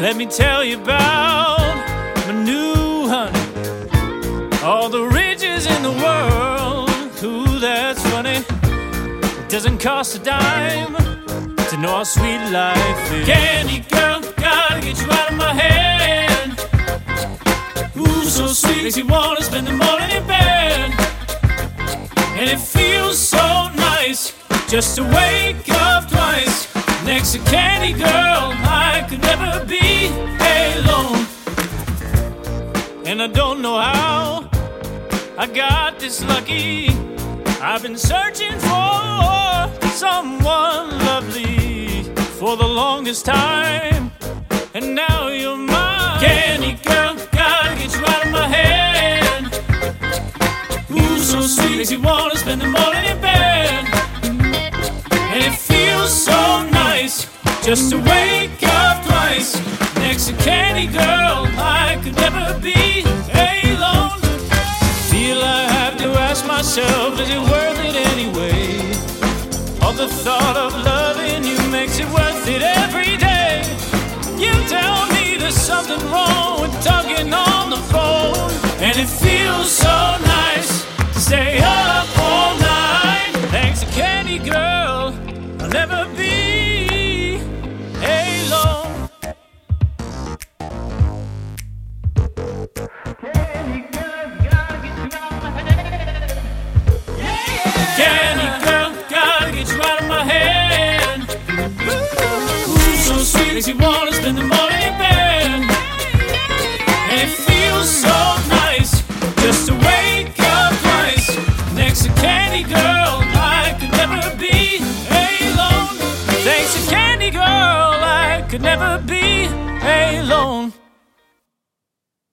Let me tell you about my new honey. All the riches in the world. Ooh, that's funny. It doesn't cost a dime to know how sweet life is. Candy girl, gotta get you out of my head. Ooh, so sweet, makes you wanna spend the morning in bed. And it feels so nice just to wake up twice next to Candy Girl. I could never And I don't know how I got this lucky. I've been searching for someone lovely for the longest time. And now you're mine. Candy Girl, gotta get you out of my head. Ooh, so sweet, makes you wanna spend the morning in bed. And it feels so nice just to wake up twice Candy Girl. I could never be alone. Feel I have to ask myself, is it worth it anyway? All the thought of loving you makes it worth it every day. You tell me there's something wrong with talking on the phone, and it feels you wanna spend the morning in bed. It feels so nice just to wake up next to Candy Girl. I could never be alone. Thanks to Candy Girl, I could never be alone.